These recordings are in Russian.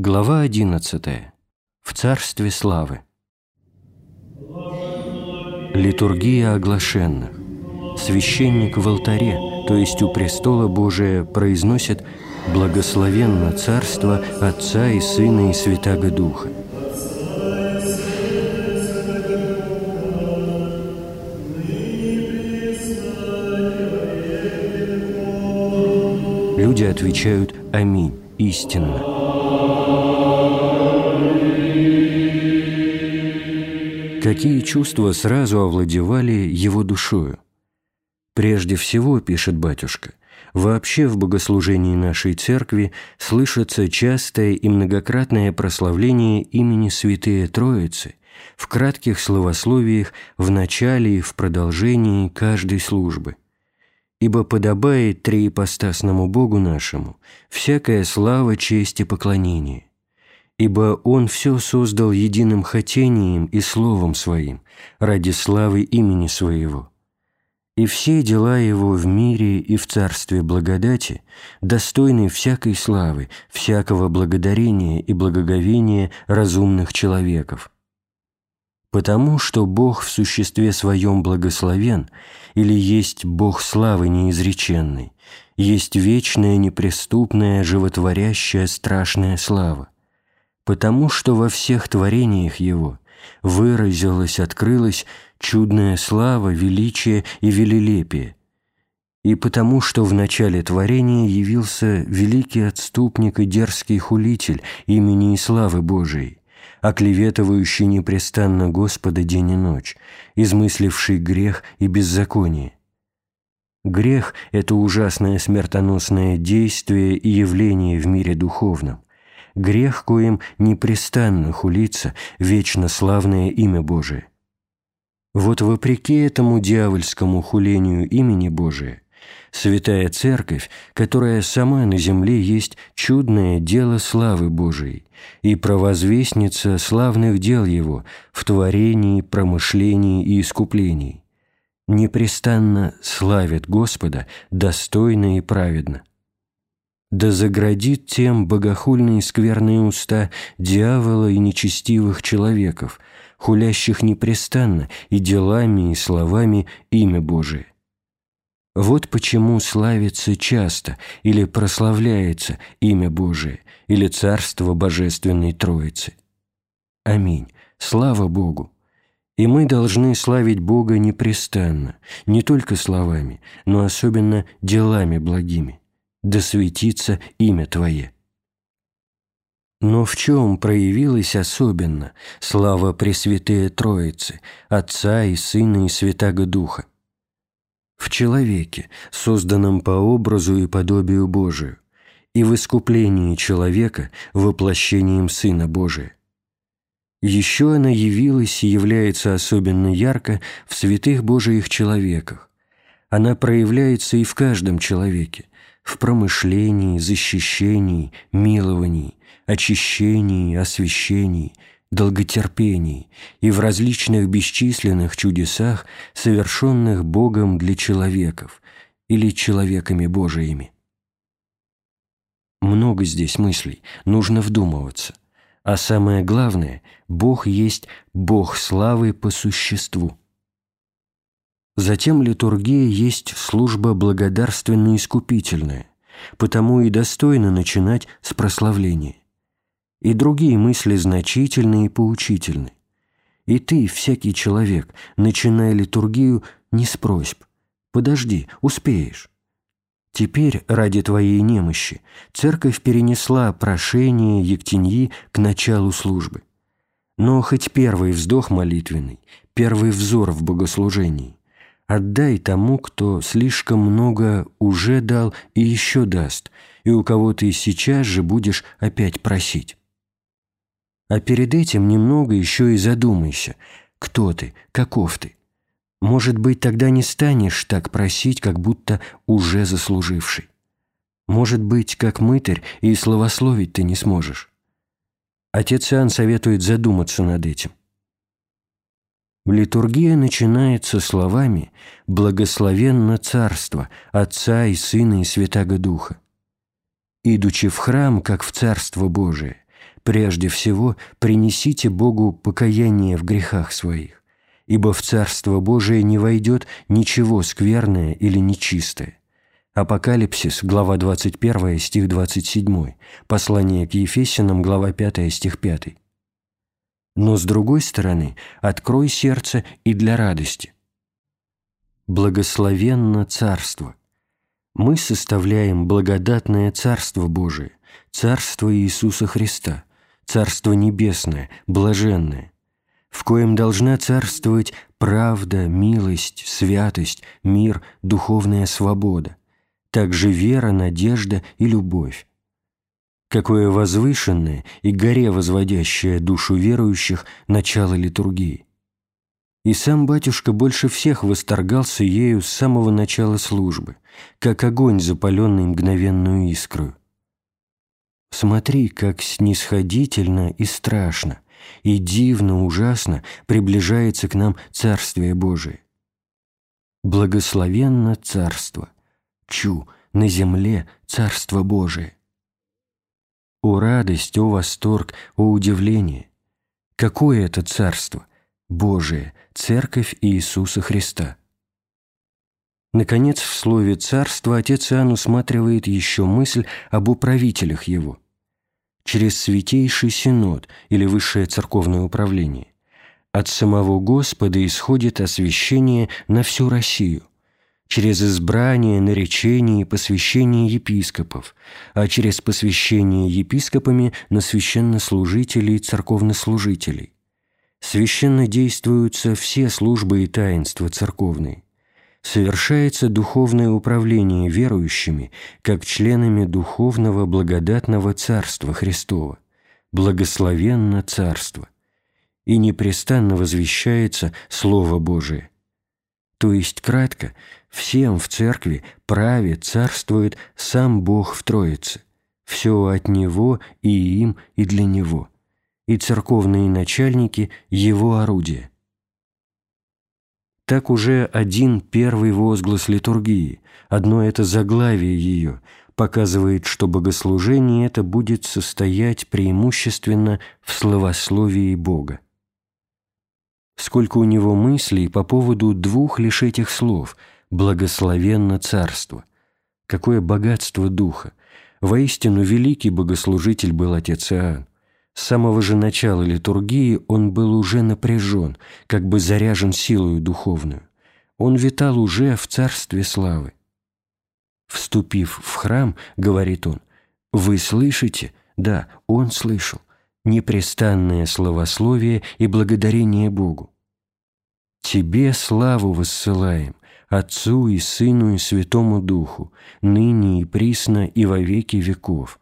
Глава 11. В Царстве Славы. Литургия оглашенных. Священник в алтаре, то есть у престола Божия, произносит «Благословенно Царство Отца и Сына и Святаго Духа». Люди отвечают «Аминь» истинно. Какие чувства сразу овладевали его душою? Прежде всего, пишет батюшка, вообще в богослужении нашей церкви слышится частое и многократное прославление имени Святые Троицы в кратких словословиях в начале и в продолжении каждой службы – Ибо подобает триипостасному Богу нашему всякая слава, честь и поклонение. Ибо Он все создал единым хотением и словом Своим ради славы имени Своего. И все дела Его в мире и в царстве благодати достойны всякой славы, всякого благодарения и благоговения разумных человеков – Потому что Бог в существе своем благословен, или есть Бог славы неизреченной, есть вечная, неприступная, животворящая, страшная слава. Потому что во всех творениях Его выразилась, открылась чудная слава, величие и велелепие, и потому что в начале творения явился великий отступник и дерзкий хулитель имени и славы Божией, оклеветывающий непрестанно Господа день и ночь, измысливший грех и беззаконие. Грех – это ужасное смертоносное действие и явление в мире духовном. Грех, коим непрестанно хулится вечно славное имя Божие. Вот вопреки этому дьявольскому хулению имени Божия – Святая Церковь, которая сама на земле есть чудное дело славы Божией и провозвестница славных дел Его в творении, промышлении и искуплении, непрестанно славит Господа достойно и праведно. Да заградит тем богохульные скверные уста дьявола и нечестивых человеков, хулящих непрестанно и делами, и словами имя Божие вот почему славится часто или прославляется имя Божие или Царство Божественной Троицы. Аминь. Слава Богу! И мы должны славить Бога непрестанно, не только словами, но особенно делами благими. Да светится имя Твое. Но в чем проявилась особенно слава Пресвятые Троицы, Отца и Сына и Святаго Духа? в человеке, созданном по образу и подобию Божию, и в искуплении человека воплощением Сына Божия. Еще она явилась и является особенно ярко в святых Божиих человеках. Она проявляется и в каждом человеке, в промышлении, защищении, миловании, очищении, освящении – долготерпении и в различных бесчисленных чудесах, совершенных Богом для человеков или человеками Божиими. Много здесь мыслей, нужно вдумываться. А самое главное, Бог есть Бог славы по существу. Затем литургия есть служба благодарственно-искупительная, потому и достойно начинать с прославления и другие мысли значительны и поучительны. И ты, всякий человек, начиная литургию, не с просьб. Подожди, успеешь. Теперь, ради твоей немощи, церковь перенесла прошение Ектеньи к началу службы. Но хоть первый вздох молитвенный, первый взор в богослужении, отдай тому, кто слишком много уже дал и еще даст, и у кого ты сейчас же будешь опять просить. А перед этим немного еще и задумайся, кто ты, каков ты. Может быть, тогда не станешь так просить, как будто уже заслуживший. Может быть, как мытарь, и словословить ты не сможешь. Отец Иоанн советует задуматься над этим. Литургия начинается словами «Благословенно Царство Отца и Сына и Святаго Духа». Идучи в храм, как в Царство Божие, прежде всего принесите Богу покаяние в грехах своих, ибо в Царство Божие не войдет ничего скверное или нечистое. Апокалипсис, глава 21, стих 27, послание к Ефесянам, глава 5, стих 5. Но с другой стороны, открой сердце и для радости. Благословенно Царство. Мы составляем благодатное Царство Божие, Царство Иисуса Христа, Царство Небесное, Блаженное, в коем должна царствовать правда, милость, святость, мир, духовная свобода, также вера, надежда и любовь. Какое возвышенное и горе возводящее душу верующих начало литургии. И сам батюшка больше всех восторгался ею с самого начала службы, как огонь, запаленный мгновенную искру. Смотри, как снисходительно и страшно, и дивно ужасно приближается к нам Царствие Божие. Благословенно Царство, чу, на земле Царство Божие. О радость, о восторг, о удивление! Какое это Царство? Божие, Церковь Иисуса Христа. Наконец, в слове «царство» отец Иоанн усматривает еще мысль об управителях его. Через Святейший Синод или Высшее Церковное Управление от самого Господа исходит освящение на всю Россию, через избрание, наречение и посвящение епископов, а через посвящение епископами на священнослужителей и церковнослужителей. Священно действуются все службы и таинства церковные совершается духовное управление верующими как членами духовного благодатного Царства Христова, благословенно Царство, и непрестанно возвещается Слово Божие. То есть, кратко, всем в Церкви праве царствует сам Бог в Троице, все от Него и им, и для Него, и церковные начальники – Его орудия – так уже один первый возглас литургии, одно это заглавие ее, показывает, что богослужение это будет состоять преимущественно в словословии Бога. Сколько у него мыслей по поводу двух лишь этих слов «благословенно царство», какое богатство духа, воистину великий богослужитель был отец Иоанн. С самого же начала литургии он был уже напряжен, как бы заряжен силою духовную. Он витал уже в царстве славы. «Вступив в храм, — говорит он, — вы слышите, да, он слышал, непрестанное словословие и благодарение Богу. Тебе славу воссылаем, Отцу и Сыну и Святому Духу, ныне и присно и во веки веков.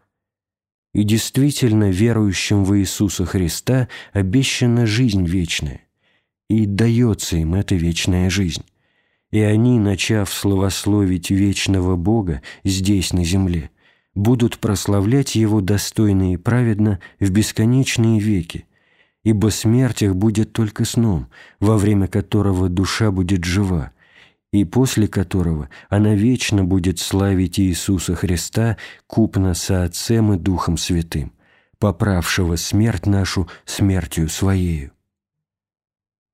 И действительно верующим в Иисуса Христа обещана жизнь вечная, и дается им эта вечная жизнь. И они, начав славословить вечного Бога здесь, на земле, будут прославлять Его достойно и праведно в бесконечные веки, ибо смерть их будет только сном, во время которого душа будет жива, и после которого она вечно будет славить Иисуса Христа купно со Отцем и Духом Святым, поправшего смерть нашу смертью Своею.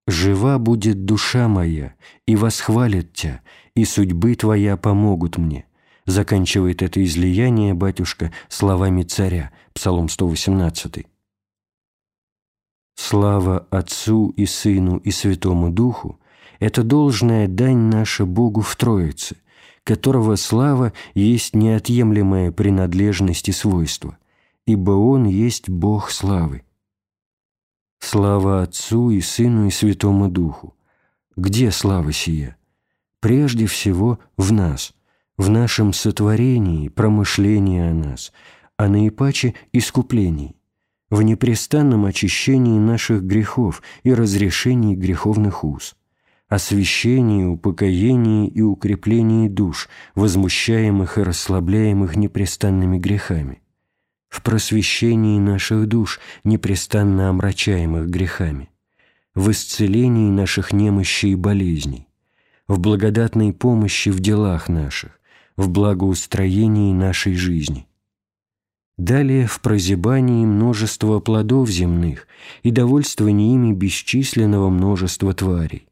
«Жива будет душа моя, и восхвалит Тя, и судьбы Твоя помогут мне», заканчивает это излияние батюшка словами царя, Псалом 118. «Слава Отцу и Сыну и Святому Духу, это должная дань наша Богу в Троице, которого слава есть неотъемлемая принадлежность и свойство, ибо Он есть Бог славы. Слава Отцу и Сыну и Святому Духу. Где слава сия? Прежде всего в нас, в нашем сотворении, промышлении о нас, а наипаче искуплении, в непрестанном очищении наших грехов и разрешении греховных уз освящении, упокоении и укреплении душ, возмущаемых и расслабляемых непрестанными грехами, в просвещении наших душ, непрестанно омрачаемых грехами, в исцелении наших немощей и болезней, в благодатной помощи в делах наших, в благоустроении нашей жизни. Далее в прозябании множество плодов земных и довольствование ими бесчисленного множества тварей,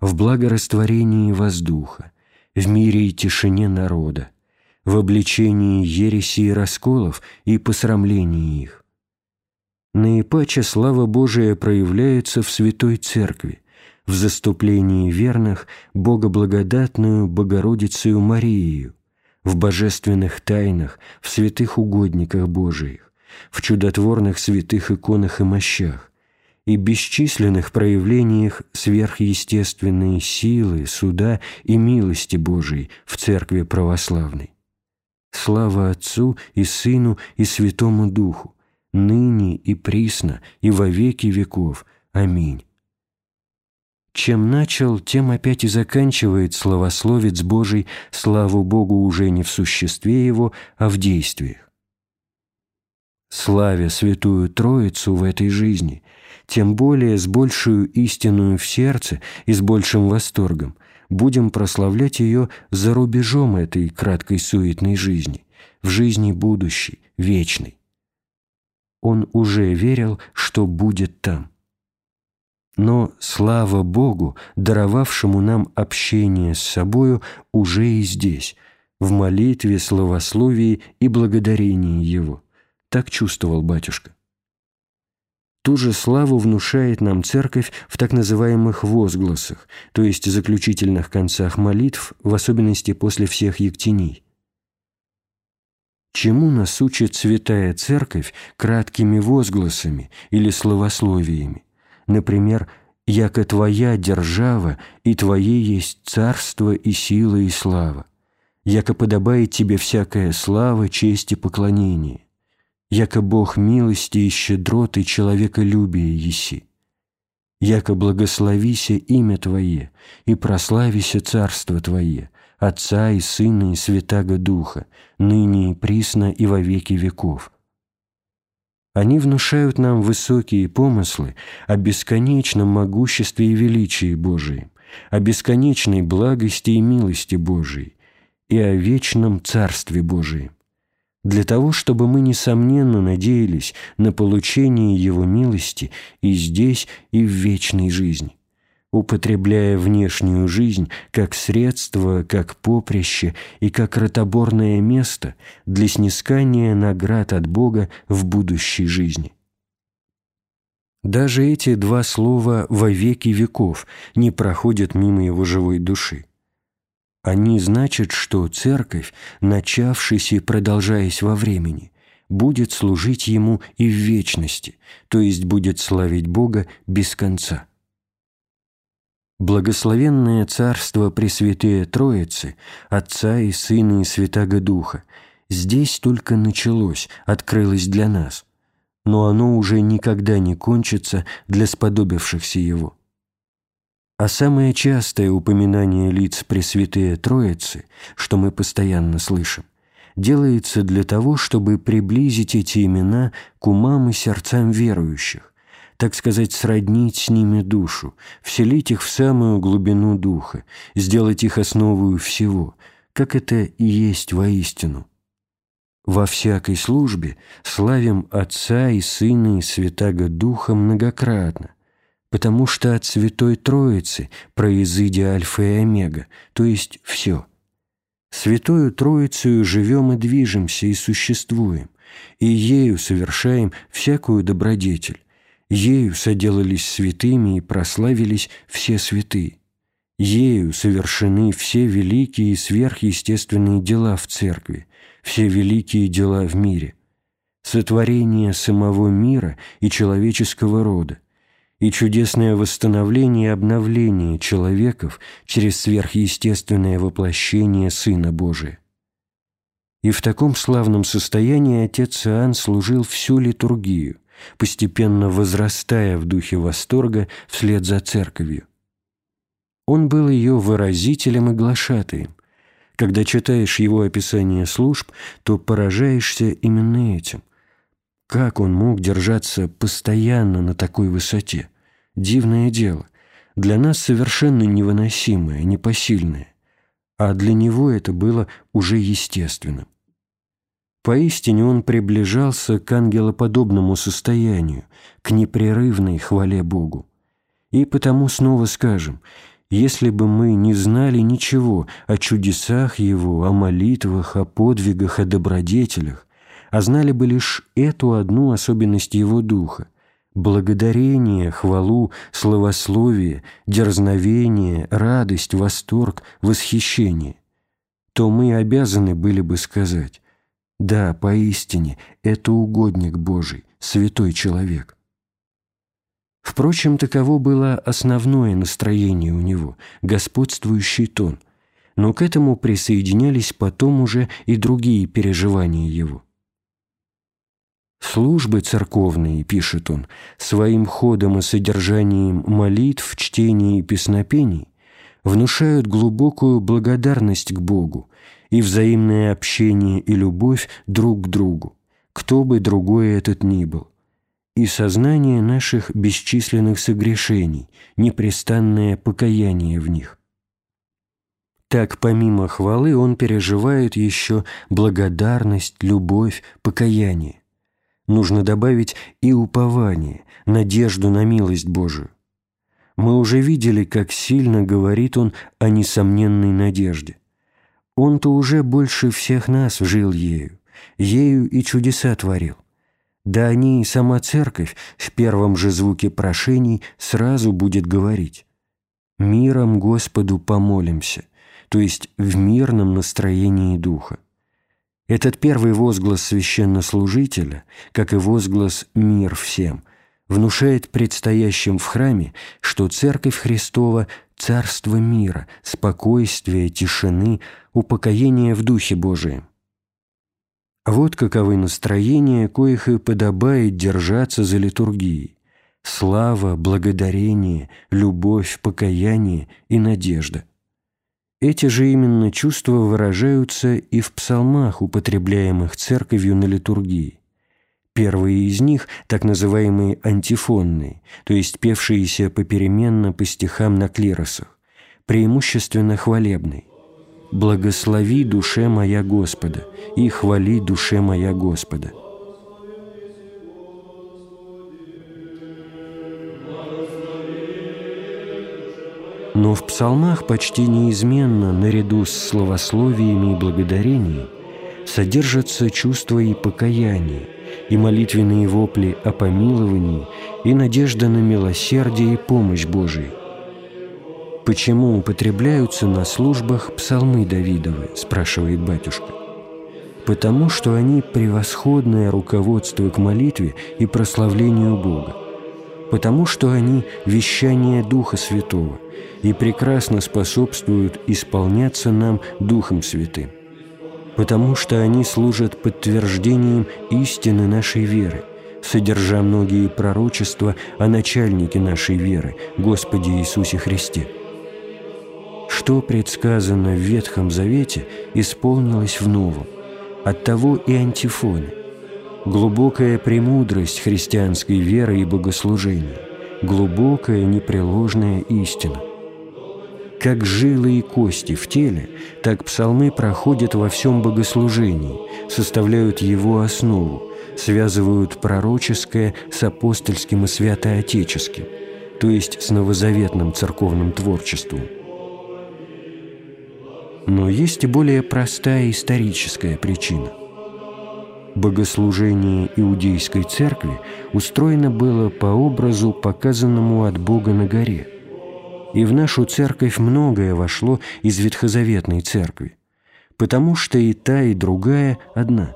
в благорастворении воздуха, в мире и тишине народа, в обличении ереси и расколов и посрамлении их. Наипаче слава Божия проявляется в Святой Церкви, в заступлении верных Богоблагодатную Богородицею Марию, в божественных тайнах, в святых угодниках Божиих, в чудотворных святых иконах и мощах, и бесчисленных проявлениях сверхъестественной силы, суда и милости Божией в Церкви Православной. Слава Отцу и Сыну и Святому Духу, ныне и присно и во веки веков. Аминь. Чем начал, тем опять и заканчивает словословец Божий славу Богу уже не в существе Его, а в действиях. Славя Святую Троицу в этой жизни, тем более с большую истинную в сердце и с большим восторгом будем прославлять ее за рубежом этой краткой суетной жизни, в жизни будущей, вечной. Он уже верил, что будет там. Но слава Богу, даровавшему нам общение с собою уже и здесь, в молитве, словословии и благодарении Его. Так чувствовал батюшка. Ту же славу внушает нам Церковь в так называемых возгласах, то есть заключительных концах молитв, в особенности после всех ектений. Чему нас учит Святая Церковь краткими возгласами или словословиями? Например, «Яко Твоя держава, и Твое есть царство и сила и слава, яко подобает Тебе всякая слава, честь и поклонение, яко Бог милости и щедроты человеколюбия еси, яко благословися имя Твое, и прославися царство Твое, Отца и Сына и Святаго Духа, ныне и присно и во веки веков». Они внушают нам высокие помыслы о бесконечном могуществе и величии Божием, о бесконечной благости и милости Божией и о вечном Царстве Божием, для того, чтобы мы, несомненно, надеялись на получение Его милости и здесь, и в вечной жизни употребляя внешнюю жизнь как средство, как поприще и как ротоборное место для снискания наград от Бога в будущей жизни. Даже эти два слова «во веки веков» не проходят мимо его живой души. Они значат, что Церковь, начавшись и продолжаясь во времени, будет служить Ему и в вечности, то есть будет славить Бога без конца. Благословенное Царство Пресвятые Троицы, Отца и Сына и Святаго Духа, здесь только началось, открылось для нас, но оно уже никогда не кончится для сподобившихся его. А самое частое упоминание лиц Пресвятые Троицы, что мы постоянно слышим, делается для того, чтобы приблизить эти имена к умам и сердцам верующих, так сказать, сроднить с ними душу, вселить их в самую глубину духа, сделать их основою всего, как это и есть воистину. Во всякой службе славим Отца и Сына и Святаго Духа многократно, потому что от Святой Троицы произыдя Альфа и Омега, то есть все. Святою Троицею живем и движемся и существуем, и ею совершаем всякую добродетель, Ею соделались святыми и прославились все святые. Ею совершены все великие и сверхъестественные дела в Церкви, все великие дела в мире, сотворение самого мира и человеческого рода, и чудесное восстановление и обновление человеков через сверхъестественное воплощение Сына Божия. И в таком славном состоянии отец Иоанн служил всю литургию – постепенно возрастая в духе восторга вслед за церковью. Он был ее выразителем и глашатаем. Когда читаешь его описание служб, то поражаешься именно этим. Как он мог держаться постоянно на такой высоте? Дивное дело. Для нас совершенно невыносимое, непосильное. А для него это было уже естественным. Поистине он приближался к ангелоподобному состоянию, к непрерывной хвале Богу. И потому снова скажем, если бы мы не знали ничего о чудесах Его, о молитвах, о подвигах, о добродетелях, а знали бы лишь эту одну особенность Его Духа – благодарение, хвалу, словословие, дерзновение, радость, восторг, восхищение, то мы обязаны были бы сказать «Да, поистине, это угодник Божий, святой человек». Впрочем, таково было основное настроение у него, господствующий тон, но к этому присоединялись потом уже и другие переживания его. «Службы церковные, — пишет он, — своим ходом и содержанием молитв, чтений и песнопений внушают глубокую благодарность к Богу и взаимное общение и любовь друг к другу, кто бы другой этот ни был, и сознание наших бесчисленных согрешений, непрестанное покаяние в них. Так, помимо хвалы, он переживает еще благодарность, любовь, покаяние. Нужно добавить и упование, надежду на милость Божию. Мы уже видели, как сильно говорит он о несомненной надежде. Он-то уже больше всех нас жил ею, ею и чудеса творил. Да они и сама церковь в первом же звуке прошений сразу будет говорить «Миром Господу помолимся», то есть в мирном настроении духа. Этот первый возглас священнослужителя, как и возглас «мир всем», внушает предстоящим в храме, что Церковь Христова – царство мира, спокойствия, тишины, упокоения в Духе Божием. Вот каковы настроения, коих и подобает держаться за литургией. Слава, благодарение, любовь, покаяние и надежда. Эти же именно чувства выражаются и в псалмах, употребляемых церковью на литургии. Первые из них, так называемые антифонные, то есть певшиеся попеременно по стихам на клиросах, преимущественно хвалебные. «Благослови душе моя Господа, и хвали душе моя Господа». Но в псалмах почти неизменно, наряду с словословиями и благодарением, содержатся чувства и покаяния, и молитвенные вопли о помиловании, и надежда на милосердие и помощь Божию. «Почему употребляются на службах псалмы Давидовы?» – спрашивает батюшка. «Потому что они превосходное руководство к молитве и прославлению Бога. Потому что они вещание Духа Святого и прекрасно способствуют исполняться нам Духом Святым. Потому что они служат подтверждением истины нашей веры, содержа многие пророчества о начальнике нашей веры, Господе Иисусе Христе» Что предсказано в Ветхом Завете, исполнилось в Новом. Оттого и антифоны. Глубокая премудрость христианской веры и богослужения, глубокая непреложная истина. Как жилы и кости в теле, так псалмы проходят во всем богослужении, составляют его основу, связывают пророческое с апостольским и святоотеческим, то есть с новозаветным церковным творчеством. Но есть и более простая историческая причина. Богослужение иудейской церкви устроено было по образу, показанному от Бога на горе. И в нашу церковь многое вошло из ветхозаветной церкви, потому что и та, и другая одна.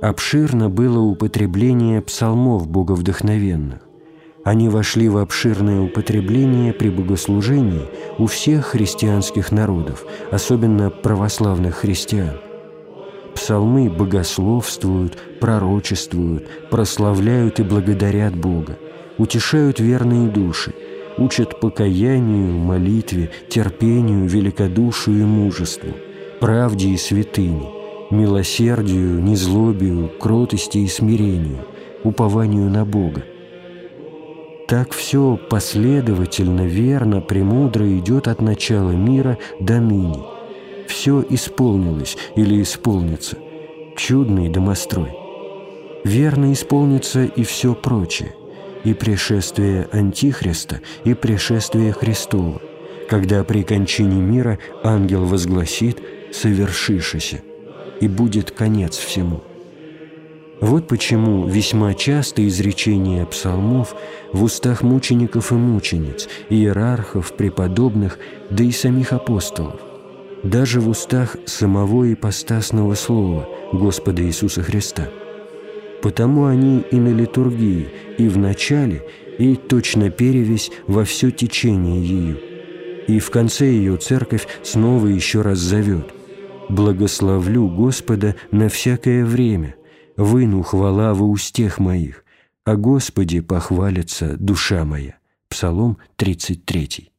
Обширно было употребление псалмов боговдохновенных они вошли в обширное употребление при богослужении у всех христианских народов, особенно православных христиан. Псалмы богословствуют, пророчествуют, прославляют и благодарят Бога, утешают верные души, учат покаянию, молитве, терпению, великодушию и мужеству, правде и святыне, милосердию, незлобию, кротости и смирению, упованию на Бога. Так все последовательно, верно, премудро идет от начала мира до ныне. Все исполнилось или исполнится. чудный домострой. Верно исполнится и все прочее, и пришествие Антихриста, и пришествие Христова, когда при кончине мира ангел возгласит «совершишися», и будет конец всему. Вот почему весьма часто изречения псалмов в устах мучеников и мучениц, иерархов, преподобных, да и самих апостолов, даже в устах самого ипостасного слова Господа Иисуса Христа. Потому они и на литургии, и в начале, и точно перевесь во все течение ее. И в конце ее церковь снова еще раз зовет «Благословлю Господа на всякое время, выну хвала во устех моих, о Господе похвалится душа моя». Псалом 33.